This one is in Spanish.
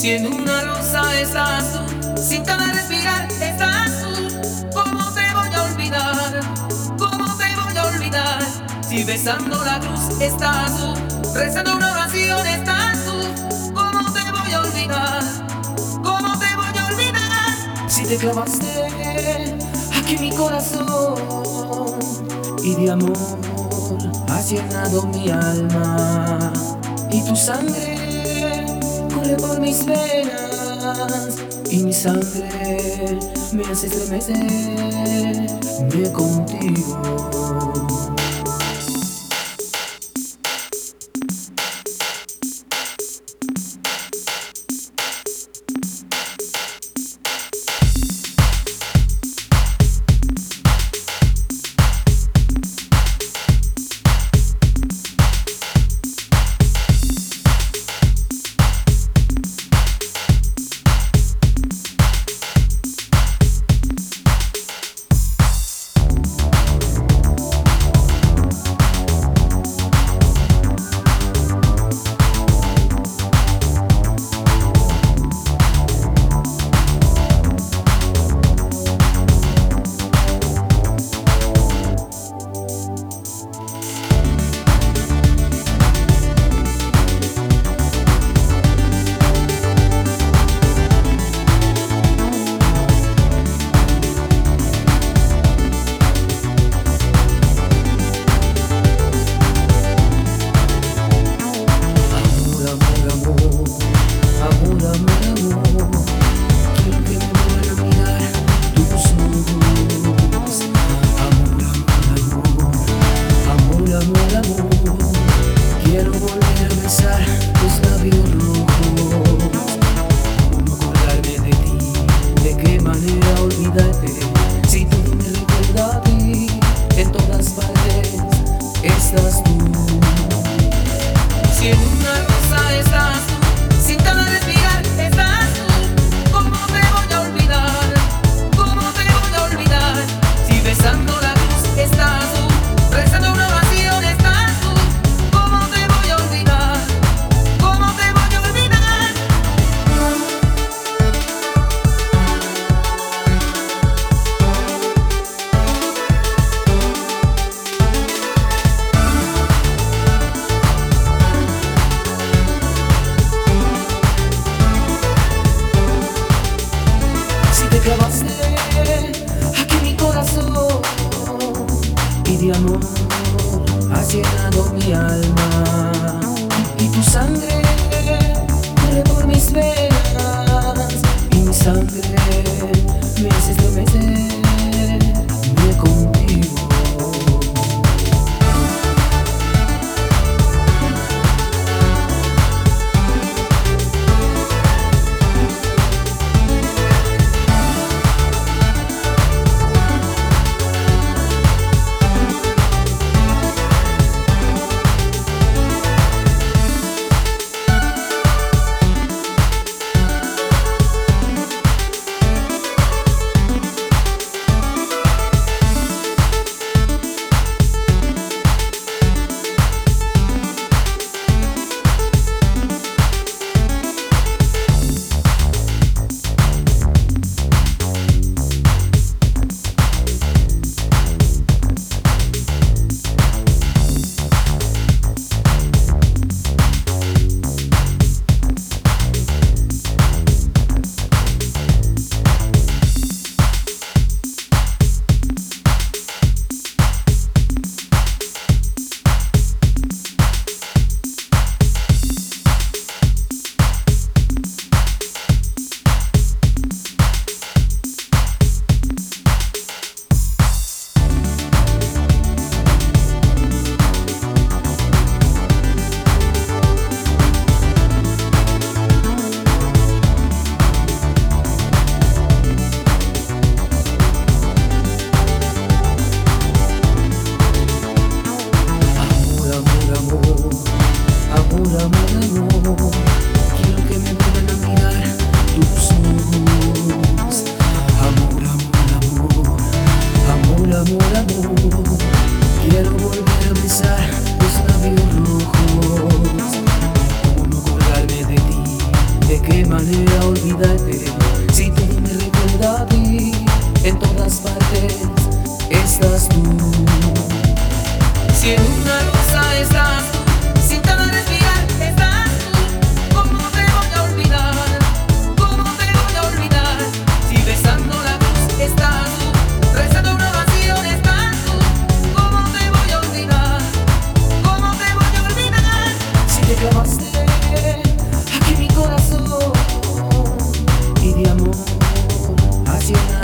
Si en una rosa estás tú, sin cada respirar estás tú, ¿cómo te voy a olvidar? ¿Cómo te voy a olvidar? Si besando la cruz estás tú, rezando una oración estás tú, ¿cómo te voy a olvidar? ¿Cómo te voy a olvidar? Si te clavaste aquí mi corazón y de amor has llenado mi alma y tu sangre corre por mis venas y mi sangre me hace estremecerme contigo. de amor ha llenado mi alma. Y, tu sangre corre por mis venas y mi sangre qué manera olvidarte. Si tú me recuerdas a ti en todas partes estás tú. Si en una cosa estás sin tan respirar estás. Tú cómo te voy a olvidar cómo te voy a olvidar si besando la cruz estás tú rezando una oración estás. Tú cómo te voy a olvidar cómo te voy a olvidar si te clavaste l'amour rationnel.